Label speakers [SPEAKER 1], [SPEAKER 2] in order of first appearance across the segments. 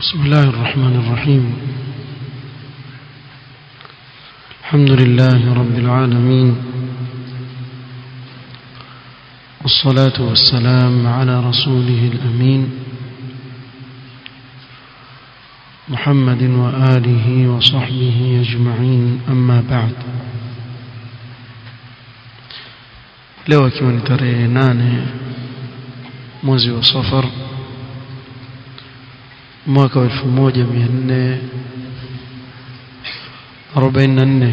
[SPEAKER 1] بسم الله الرحمن الرحيم. الحمد لله رب العالمين. والصلاة والسلام على رسوله الأمين. محمد وآله وصحبه أجمعين. أما بعد. tarehe nane mwezi wa safar mwaka 1444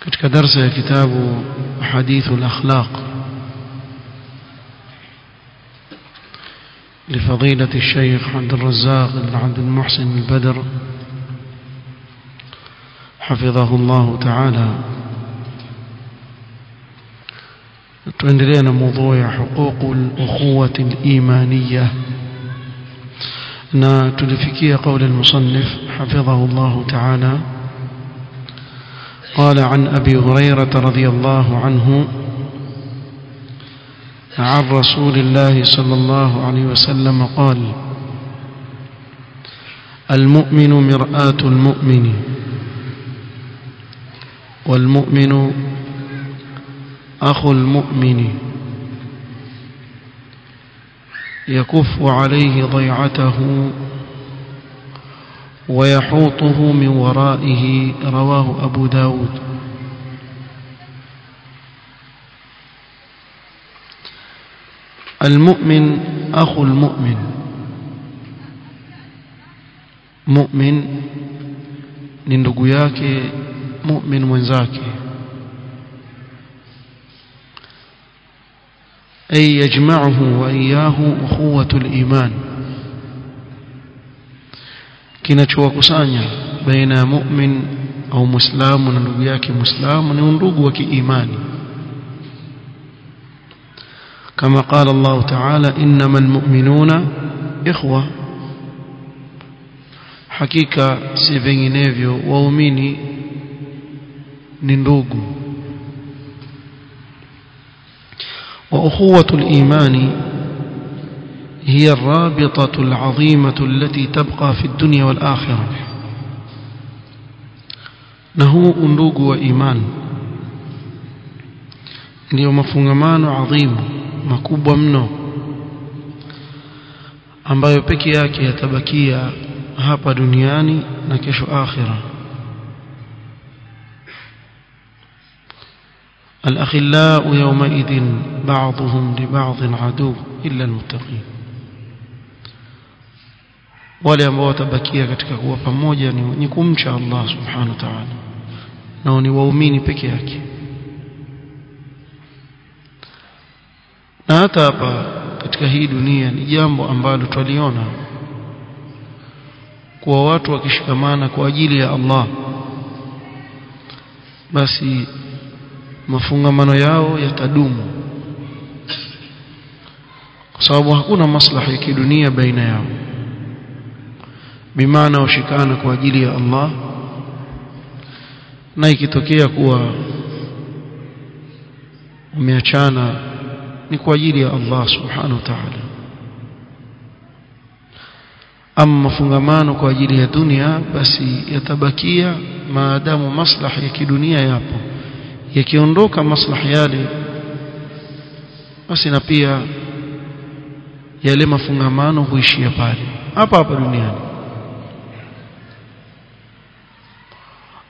[SPEAKER 1] katika darasa ya kitabu hadithu al-akhlaq لفضيله الشيخ عبد الرزاق بن عبد المحسن البدر حفظه الله تعالى tuendelea na mada ya huquq al-ukhuwah al-imaniyah na tulifikia قول المصنف حفظه الله تعالى. قال عن أبي هريرة رضي الله عنه عن رسول الله صلى الله عليه وسلم قال المؤمن مرآة المؤمن والمؤمن أخو المؤمن يكف عليه ضيعته ويحوطه من ورائه رواه أبو داود. المؤمن أخو المؤمن. مؤمن ni ndugu yake أي يجمعه وإياه أخوة الإيمان. كنا شوكو سانيا بين مؤمن أو مسلم ونبياك مسلم ونرقوك إيمان. كما قال الله تعالى إنما المؤمنون إخوة. حقيقة سيفيني نيفيو وأميني ننرقو وأخوة الإيمان هي الرابطة العظيمة التي تبقى في الدنيا والآخرة. نهو أنوغ وإيمان. اليوم فنغمان عظيم مكوب ومنو. أما يبكي يتبكي هابا دنياني نكش آخرة آخرة. الأخلاء يومئذ بعضهم لبعض عدو إلا المتقين wale ambao watabakia katika kuwa pamoja ni, ni kumcha Allah subhanahu wa ta'ala na ni waumini peke yake na hata hapa katika hii dunia ni jambo ambalo twaliona kuwa watu wakishikamana kwa ajili ya Allah basi mafungamano yao yatadumu. Kwa sababu hakuna maslahi ya kidunia baina yao. Bimaana washikana kwa ajili ya Allah. Na ikitokea kuwa umeachana ni kwa ajili ya Allah subhanahu wa ta'ala. Ama mafungamano kwa ajili ya dunia basi yatabakia maadamu maslahi ya kidunia yapo yakiondoka maslahi yale basi na pia yale mafungamano huishia pale hapa hapa duniani.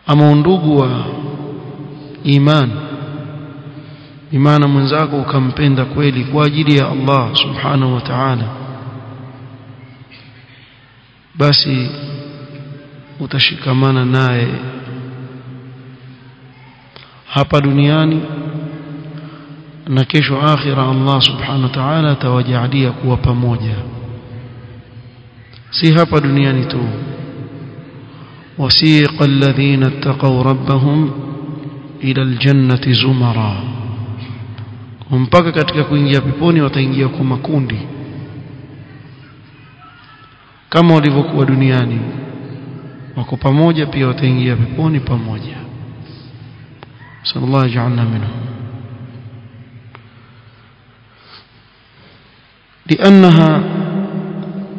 [SPEAKER 1] Ama undugu wa iman imana mwenzako ukampenda kweli kwa ajili ya Allah subhanahu wa ta'ala basi utashikamana naye hapa duniani na kesho akhira Allah subhanahu wa ta'ala atawajalia kuwa pamoja. Si hapa duniani tu. Wasiqa alladhina ittaqaw rabbahum ila aljannati zumara. Mpaka katika kuingia peponi wataingia kwa makundi. Kama walivyokuwa duniani. Wako pamoja pia wataingia peponi pamoja نسأل الله يجعلنا منه لأنها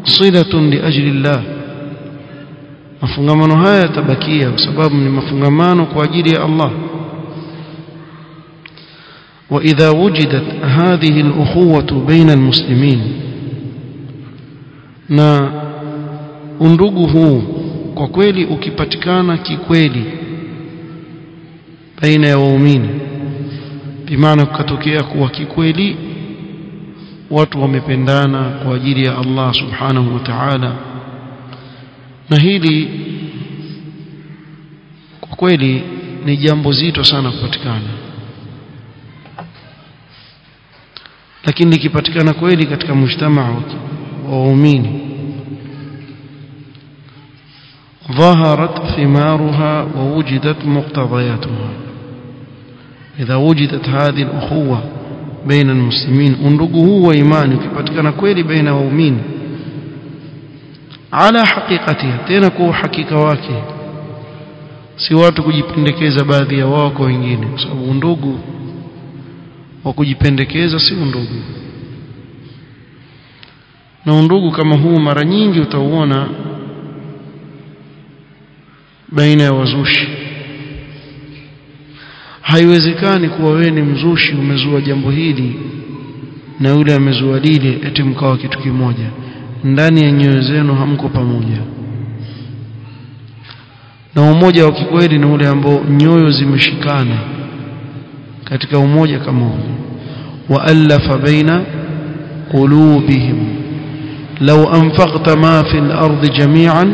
[SPEAKER 1] صلة لأجل الله. مفغمان هاي تبكية بسبب من مفغمان قواجد الله. وإذا وجدت هذه الأخوة بين المسلمين na undugu huu kwa kweli كيكويلي baina ya waumini bimaana kukatokea kuwa kikweli watu wamependana kwa ajili ya Allah subhanahu wa ta'ala na hili kwa kweli ni jambo zito sana kupatikana lakini likipatikana kweli katika mujtamaa wa waumini ظهرت ثمارها ووجدت مقتضياتها idha wujidat هذه الاخوه بين baina al-muslimin undugu huu wa imani ukipatikana kweli baina waumini ala haqiqatiha tena kwa uhakika wake si watu kujipendekeza baadhi ya wao kwa wengine kwa sababu undugu wa kujipendekeza si undugu na undugu kama huu mara nyingi utauona baina ya wazushi haiwezekani kuwa wewe ni mzushi umezua jambo hili na yule amezua lile eti mkawa kitu kimoja. Ndani ya nyoyo zenu hamko pamoja. Na umoja wa kikweli ni ule ambao nyoyo zimeshikana katika umoja kama huu. Waallafa baina qulubihim. Law anfaqta ma fi al-ardi jami'an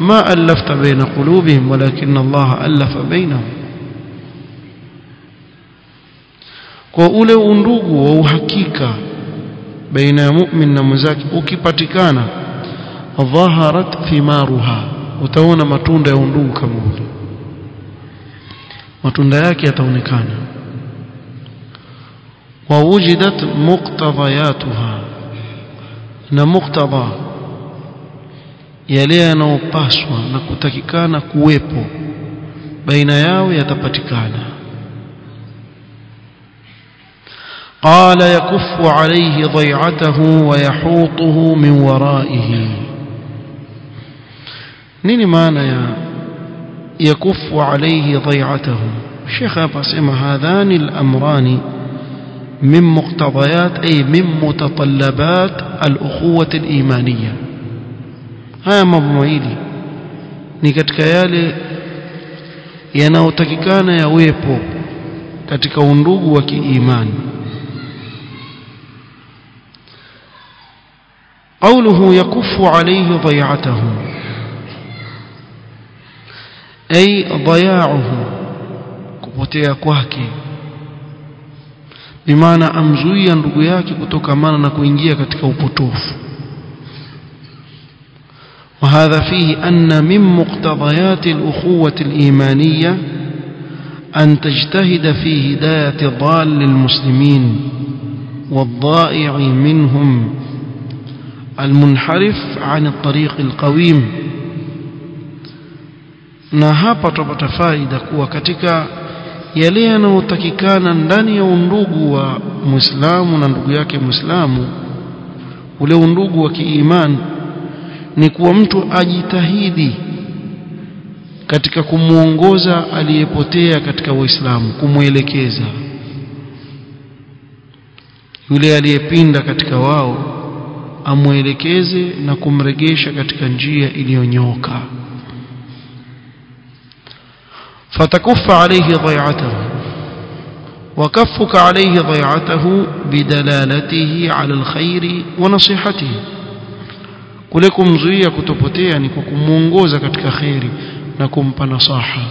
[SPEAKER 1] ma alafta baina qulubihim walakin Allah alafa bainahum kwa ule undugu wa uhakika baina ya mu'min na mwenzake ukipatikana dhaharat thimaruha utaona matunda ya undugu kama ule. Matunda yake yataonekana. Wa wujidat muqtadayatuha na muqtada yale yanayopaswa na kutakikana kuwepo baina yao yatapatikana. قال يكف عليه ضيعته ويحوطه من ورائه. نيني مانا يا يكف عليه ضيعته. الشيخ أبسم هذان الأمران من مقتضيات أي من متطلبات الأخوة الإيمانية. هيا مضمعيلي نيكت كيالي ينوتك كان يويبو katika undugu wa kiimani قوله يكف عليه ضيعته. أي ضياعه kupotea kwake bimaana amzuia ndugu yake kutokamana na kuingia katika وهذا فيه أن من مقتضيات الأخوة الإيمانية أن تجتهد في هداية ضال المسلمين والضائع منهم almunharif an at-tariq alqawim na hapa tupata faida kuwa katika yale yanayotakikana ndani ya undugu wa Muislamu na ndugu yake Muislamu ule undugu wa kiimani ni kuwa mtu ajitahidi katika kumwongoza aliyepotea katika Uislamu kumwelekeza yule aliyepinda katika wao amwelekeze na kumregesha katika njia iliyonyoka فتكف عليه ضيعته وكفك عليه ضيعته بدلالته على الخير ونصيحته kule kumzuia kutopotea ni kwa kumuongoza katika kheri na kumpa nasaha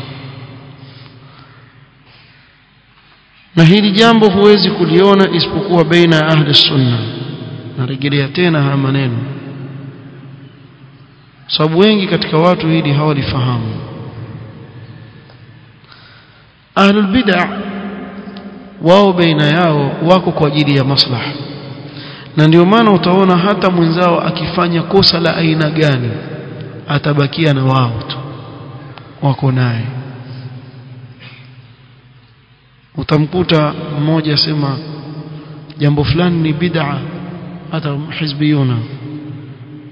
[SPEAKER 1] na hili jambo huwezi kuliona isipokuwa baina ya ahli sunna narejelea tena haya maneno. Sababu wengi katika watu hili hawalifahamu. Ahlul bid'ah wao baina yao wako kwa ajili ya maslaha. Na ndio maana utaona hata mwenzao akifanya kosa la aina gani atabakia na wao tu. Wako naye. Utamkuta mmoja asema jambo fulani ni bid'a hata hizbiyuna.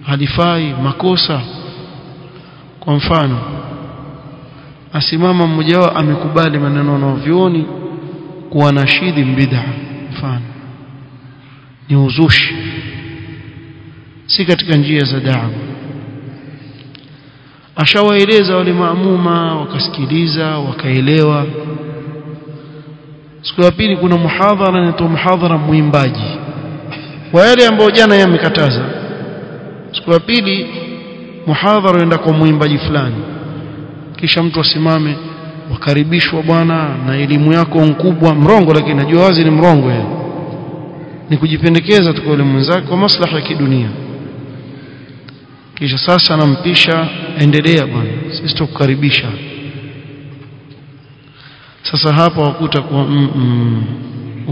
[SPEAKER 1] Halifai makosa. Kwa mfano asimama mmoja wao amekubali maneno na vioni kuwa nashidi bid'a mfano ni uzushi. Si katika njia za da'wa. Ashawaeleza wale maamuma wakasikiliza wakaelewa. Siku ya pili kuna muhadhara na muhadhara mwimbaji wa yale ambayo jana yamekataza siku ya pili muhadhara uenda kwa mwimbaji fulani. Kisha mtu asimame wakaribishwa bwana na elimu yako nkubwa. Mrongo lakini najua wazi ni mrongo yeye. Ni kujipendekeza tu kwa yule mwenzake kwa maslaha ya kidunia. Kisha sasa anampisha endelea bwana sisi tukukaribisha sasa hapa wakuta kwa mm, mm,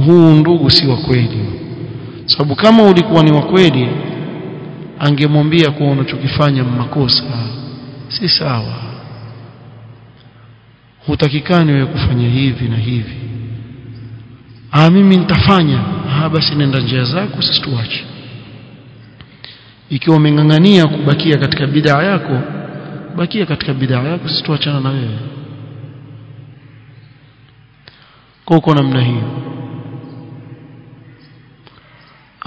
[SPEAKER 1] huu ndugu si wa kweli sababu kama ulikuwa ni wa kweli angemwambia kuwa unachokifanya makosa. Si sawa. Hutakikani wewe kufanya hivi na hivi. Ah mimi nitafanya. Ah basi nenda njia zako sisi tuache. Ikiwa umeng'ang'ania kubakia katika bid'a yako bakia katika bid'a yako sisi tuachana na wewe. Kwa uko namna hiyo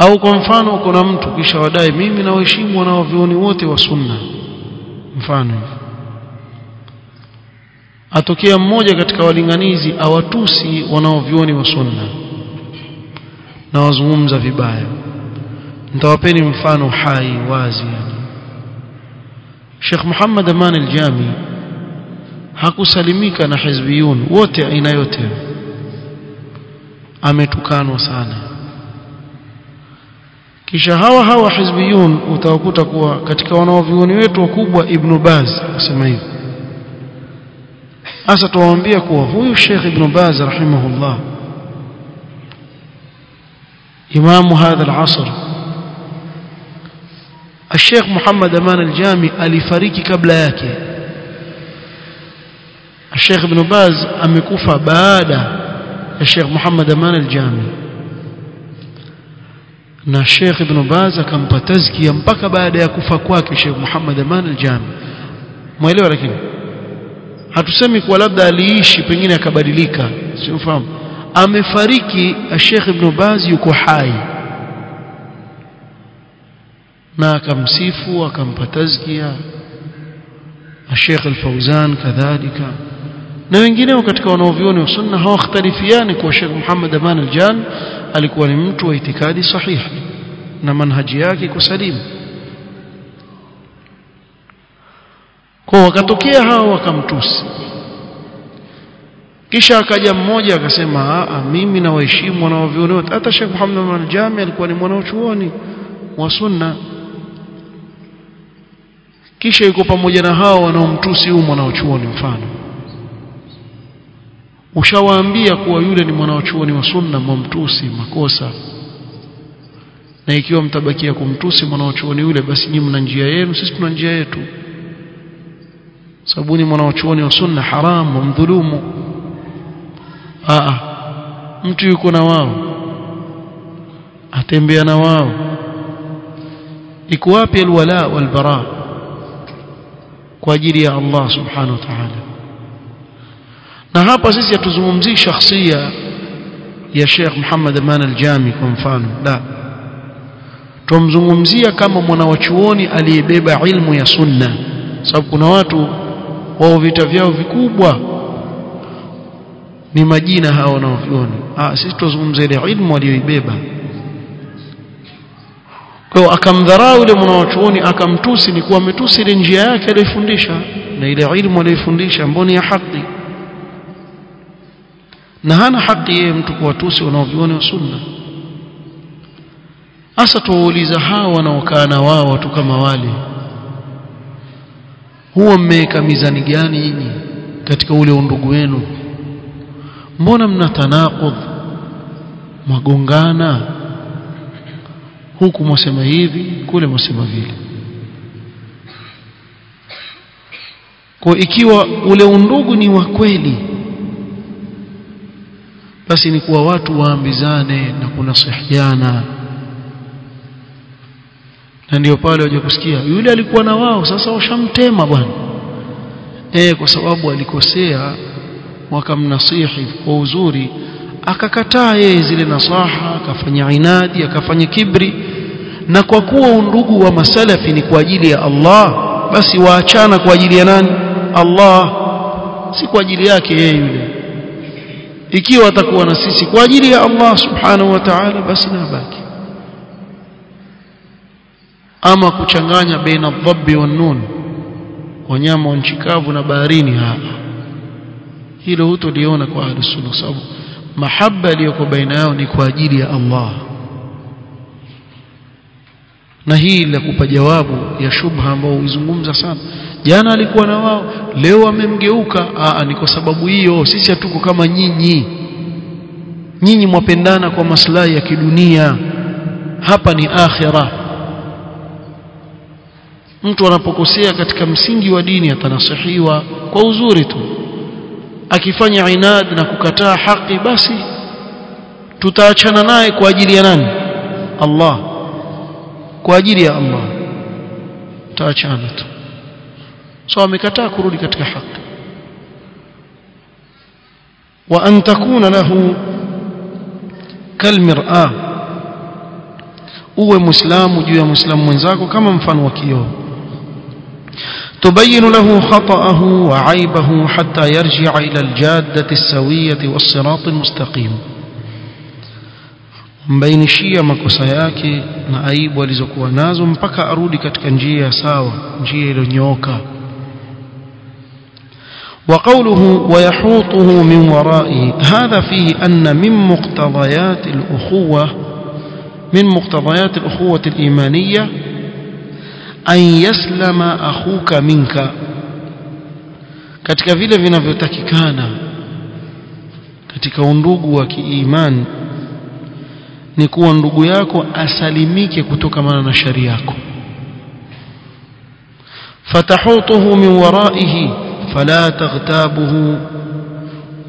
[SPEAKER 1] au kwa mfano kuna mtu kisha wadai mimi na waheshimu wanaovioni wote wa sunna. Mfano atokea mmoja katika walinganizi awatusi wanaovioni wa sunna. Na wazungumza vibaya. Nitawapeni mfano hai wazi yani. Sheikh Muhammad Aman al-Jami hakusalimika na hizbiyun wote aina yote. Ametukanwa sana kisha hawa hawa hizbiyun utawakuta kuwa katika wanaovioni wetu wakubwa Ibn Baz kusema hivi hasa tuwaambia kuwa huyu Sheikh Ibn Baz rahimahullah imamu hadha al-asr الشيخ محمد أمان الجامي alifariki kabla yake الشيخ ابن باز amekufa baada ya Sheikh Muhammad Aman al-Jami na Sheikh Ibn Baz akampa tazkia mpaka baada ya kufa kwake Sheikh Muhammad Aman al-Jami. Mwelewa lakini? Hatusemi kuwa labda aliishi pengine akabadilika sifahamu amefariki Sheikh Ibn Baz yuko hai. Na akamsifu akampa tazkia Sheikh Al-Fauzan kadhalika. Na wengineo katika wanaovioni wa sunna hawakhtalifiani kwa Sheikh Muhammad Aman al-Jan alikuwa ni mtu wa itikadi sahihi na manhaji yake kusalimu. Salimu kwa wakatokea hao wakamtusi. Kisha akaja mmoja akasema a mimi na waheshimu wanaovioni wote. Hata Sheikh Muhammad al-Jami alikuwa ni mwanachuoni wa sunna. Kisha yuko pamoja na hao wanaomtusi huyu mwanachuoni mfano ushawaambia kuwa yule ni mwanachuoni wa sunna mwamtusi makosa. Na ikiwa mtabakia kumtusi mwanachuoni yule basi nyinyi mna njia yenu sisi tuna njia yetu. Sababu ni mwanachuoni wa sunna haramu mdhulumu. A mtu yuko na wao atembea na wao. Iko wapi alwala walbara? Kwa ajili ya Allah subhanahu wa ta'ala na hapa sisi hatuzungumzii shakhsia ya Sheikh Muhammad Aman al-Jami kwa mfano. La. Tumzungumzia kama mwanawachuoni aliyebeba ilmu ya sunna. Sababu kuna watu wao vita vyao vikubwa. Ni majina hao wanaovioni ah sisi tuzungumzie ile ilmu aliyoibeba. Kwa akamdharau yule mwanawachuoni akamtusi ni kuwa ametusi ile njia yake aliyofundisha na ile ilmu aliyofundisha mboni ya haki na hana haki yeye mtu kuwatusi wanaoviona wa sunna. Hasa tuwauliza hawa wanaokaa na wao watu kama wale huwa mmeweka mizani gani nyinyi katika ule undugu wenu? Mbona mna tanaqudh magongana huku mwasema hivi kule mwasema vile. Kwa ikiwa ule undugu ni wa kweli basi ni kuwa watu waambizane na kunasihiana na ndio pale waje kusikia yule alikuwa na wao sasa washamtema bwana. Eh kwa sababu alikosea wakamnasihi kwa uzuri akakataa yeye zile nasaha akafanya inadi akafanya kibri. Na kwa kuwa undugu wa masalafi ni kwa ajili ya Allah basi waachana kwa ajili ya nani? Allah si kwa ajili yake yeye yule ikiwa atakuwa na sisi kwa ajili ya Allah subhanahu wa ta'ala basi na baki. Ama kuchanganya baina dhabbi wa nun wanyama wa nchi kavu na baharini hapa. Hilo hutoliona kwa ahlus sunna sababu mahaba iliyoko baina yao ni kwa ajili ya Allah. Na hii la kupa jawabu ya shubha ambayo huizungumza sana jana alikuwa na wao leo amemgeuka. Aa ni kwa sababu hiyo sisi hatuko kama nyinyi. Nyinyi mwapendana kwa maslahi ya kidunia. Hapa ni akhira. Mtu anapokosea katika msingi wa dini atanasihiwa kwa uzuri tu. Akifanya inad na kukataa haki basi tutaachana naye kwa ajili ya nani? Allah. Kwa ajili ya Allah. Tutaachana tu so amekataa kurudi katika haki wa an takuna lahu kalmir'a uwe muislamu juu ya muislamu mwenzako kama mfano wa kioo تبين له خطأه وعيبه حتى يرجع إلى الجادة السوية المستقيم mbainishia makosa yake na aibu alizokuwa nazo mpaka arudi katika njia sawa njia iliyonyooka وقوله ويحوطه من ورائه هذا فيه أن من مقتضيات الأخوة من مقتضيات الأخوة الإيمانية أن يسلم أخوك منك katika vile vinavyotakikana katika undugu wa kiimani ni kuwa ndugu yako asalimike kutokamana na shari yako fatahutuhu min waraihi فلا تغتابه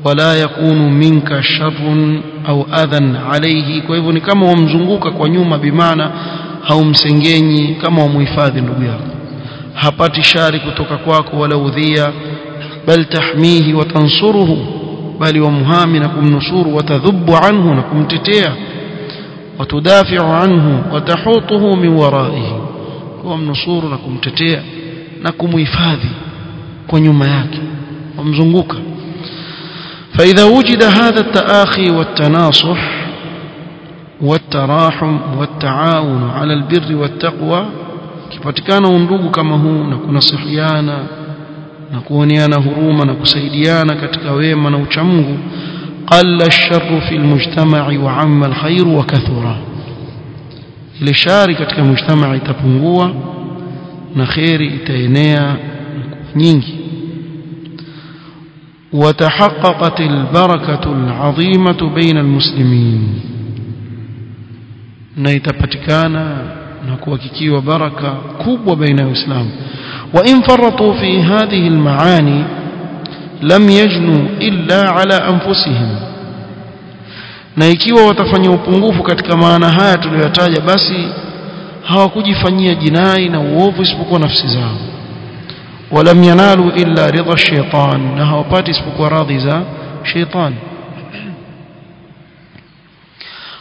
[SPEAKER 1] ولا يكون منك شر أو أذى عليه. كويفون كما ومزنقوك كونيوم بمعنى أو مسنجيني كما ومفاذ نبيه هبات شاري كتوك كواك ولا وذية بل تحميه وتنصره بل ومهام نكم نصور وتذب عنه نكم تتيا وتدافع عنه وتحوطه من ورائه ومنصور نكم تتيا نكم مفاذي kwa nyuma yake wamzunguka فإذا وجد هذا التآخي والتناصح والتراحم والتعاون على البر والتقوى kipatikana undugu kama huu na kunasihiana na kuoneana huruma na kusaidiana katika wema na uchamungu قل الشر في المجتمع وعم الخير وكثر ile shari katika mujtamaa itapungua na khairi itaenea nyingi وتحققت البركة العظيمة بين المسلمين na itapatikana na kuhakikiwa baraka kubwa baina ya Uislamu wa in faratu fi hadhihi almaani lam yajnu illa ala anfusihim na ikiwa watafanya upungufu katika maana haya tuliyotaja basi hawakujifanyia jinai na uovu isipokuwa nafsi zao ولم ينالوا إلا رضا الشيطان. na hawapati isipokuwa radhi sheitan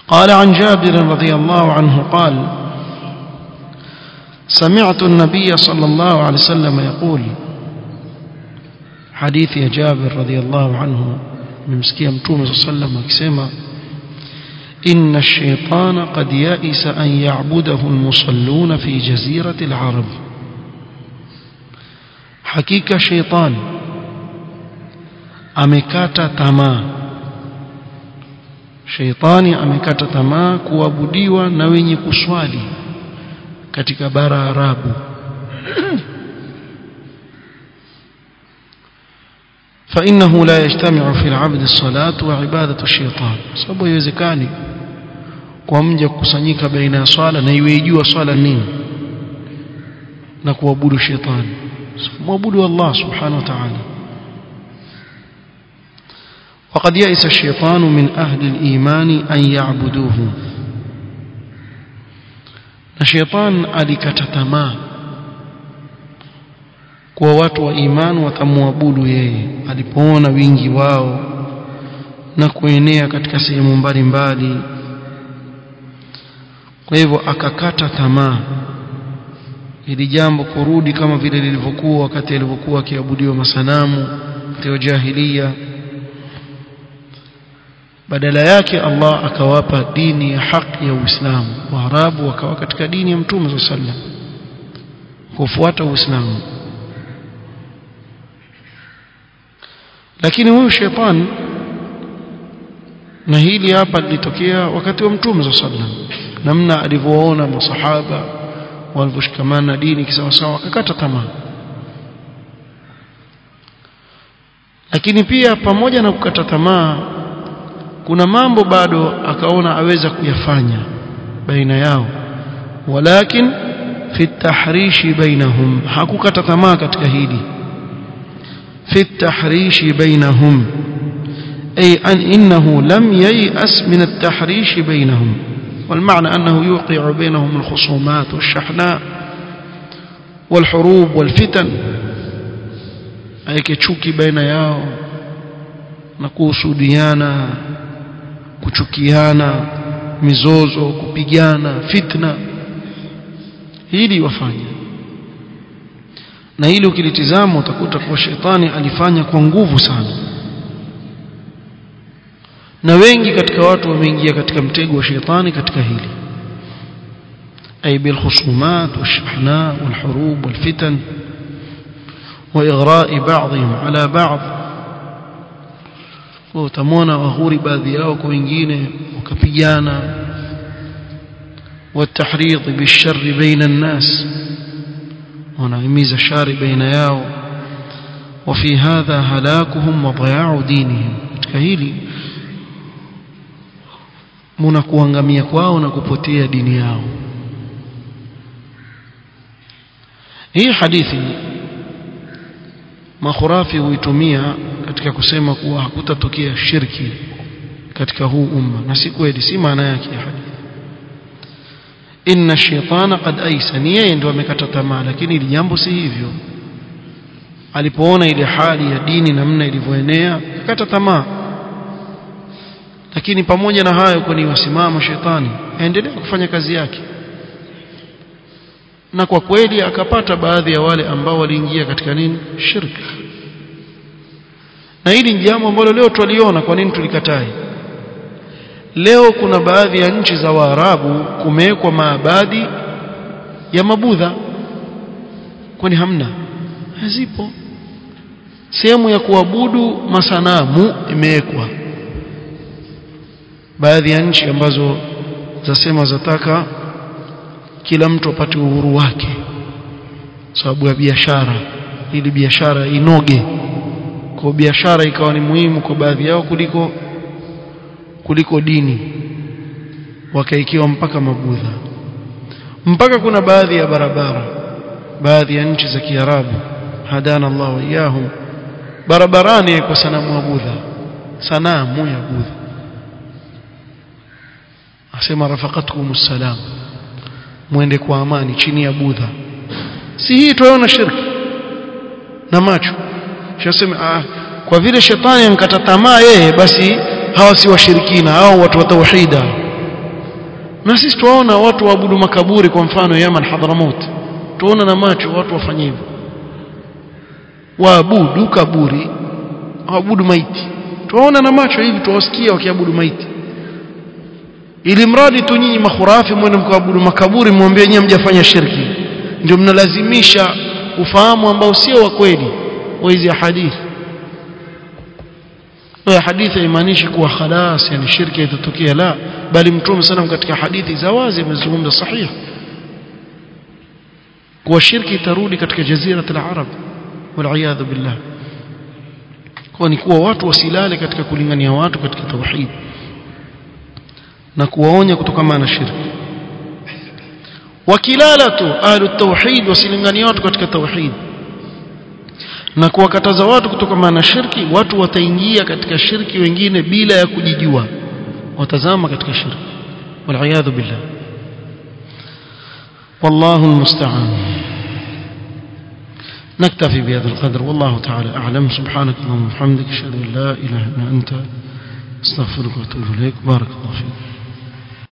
[SPEAKER 1] قال عن جابر رضي الله عنه قال سمعت النبي صلى الله عليه وسلم يقول حديث يا جابر رضي الله عنه نمسكيه متوم صلى الله عليه وسلم akisema إن الشيطان قد يئس أن يعبده المصلون في جزيرة العرب. حقيقة شيطان amekata tamaa sheitani amekata tamaa kuabudiwa na wenye kuswali katika bara arabu فإنه لا يجتمع في العبد الصلاة وعبادة الشيطان sababu haiwezekani kwa mja kukusanyika baina ya swala na iweijua swala nini na kuabudu shetani muabudu Allah subhanahu wa ta'ala وقد يئس الشيطان من أهل الإيمان أن يعبدوه na shetani alikata tamaa kuwa watu wa imani watamwabudu yeye alipoona wingi wao na kuenea katika sehemu mbalimbali kwa hivyo akakata tamaa hili jambo kurudi kama vile lilivyokuwa wakati alivyokuwa akiabudiwa masanamu katika jahiliya. Badala yake Allah akawapa dini ya haki ya Uislamu. Waarabu wakawa katika dini ya Mtume sallam kufuata Uislamu. Lakini huyu shetani na hili hapa lilitokea wakati wa Mtume sallam namna alivyoona masahaba walivyoshikamana na dini kisawasawa wakakata tamaa. Lakini pia pamoja na kukata tamaa kuna mambo bado akaona aweza kuyafanya baina yao. Walakin fi tahrishi bainahum hakukata tamaa katika hili. Fi tahrishi bainahum ay an innahu lam yay'as min at-tahrishi bainahum والمعنى أنه يوقع بينهم الخصومات والشحناء والحروب والفتن أي كتشوكي بين ياو نكوسوديانا kuchukiana mizozo kupigana fitna hili wafanya na hili ukilitizama utakuta kuwa shetani alifanya kwa nguvu sana na wengi katika watu wameingia katika mtego wa shetani katika hili bil khusumat washahna walhurub walfitan واغراء بعضهم على بعض utamwona wahuri baadhi yao kwa wengine wakapigana والتحريض بالشر بين الناس ونعميز شر بين yao وفي هذا هلاكهم وضياع دينهم كهيلي muna kuangamia kwao na kupotea dini yao. Hii hadithi makhurafi huitumia katika kusema kuwa hakutatokea shirki katika huu umma. Na si kweli si maana yake ya hadithi. Inna shaitana qad aisa. Ni yeye ndio amekata tamaa lakini ili jambo si hivyo. Alipoona ile hali ya dini namna ilivyoenea akakata tamaa lakini pamoja na hayo kwani wasimama shetani. Aendelea kufanya kazi yake. Na kwa kweli akapata baadhi ya wale ambao waliingia katika nini? Shirka. Na hili ni jambo ambalo leo tuliona kwa nini tulikatai. Leo kuna baadhi ya nchi za Waarabu kumewekwa maabadi ya mabudha. Kwani hamna? Hazipo. Sehemu ya kuabudu masanamu imewekwa baadhi ya nchi ambazo zasema zataka kila mtu apate uhuru wake. Sababu ya biashara. Ili biashara inoge. Kwa biashara ikawa ni muhimu kwa baadhi yao kuliko kuliko dini. Wakaikiwa mpaka mabudha. Mpaka kuna baadhi ya barabara. Baadhi ya nchi za Kiarabu. Hadana Allah iyahum barabarani kwa sanamu ya Budha sanamu ya Budha asema rafaqatkum salam muende kwa amani chini ya Budha si hii tunaona shirki na macho. Shasema ah kwa vile shetani ankata tamaa yeye basi hawa si washirikina hao watu wa tauhida na sisi tuwaona watu waabudu makaburi kwa mfano Yaman Hadramaut. Tuona na macho watu wafanye hivyo. Waabudu kaburi waabudu maiti. Tuwaona na macho hivi tuwasikia wakiabudu maiti ili mradi tu nyinyi makhurafi mwende mkaabudu makaburi mwambie nyinyi mjafanya shirki. Ndio mnalazimisha ufahamu ambao sio wa kweli wa hizi hadithi ya hadithi haimaanishi kuwa khalas yani shirki itatokea la. Bali mtume sana katika hadithi za wazi amezungumza sahihi. Kuwa shirki itarudi katika jazira al-arab wal billah. Kwa ni kuwa watu wasilale katika kulingania watu katika tauhid na kuwaonya kutokana na shirki wakilala tu ahlu tauhid wasilingania watu katika tauhid na kuwakataza watu kutokana na shirki watu wataingia katika shirki wengine bila ya kujijua watazama katika shirki wal billah والله المستعان نكتفي بهذا القدر والله تعالى أعلم سبحانك اللهم وبحمدك أشهد أن لا إله إلا أنت استغفرك واتوب إليك بارك الله فيك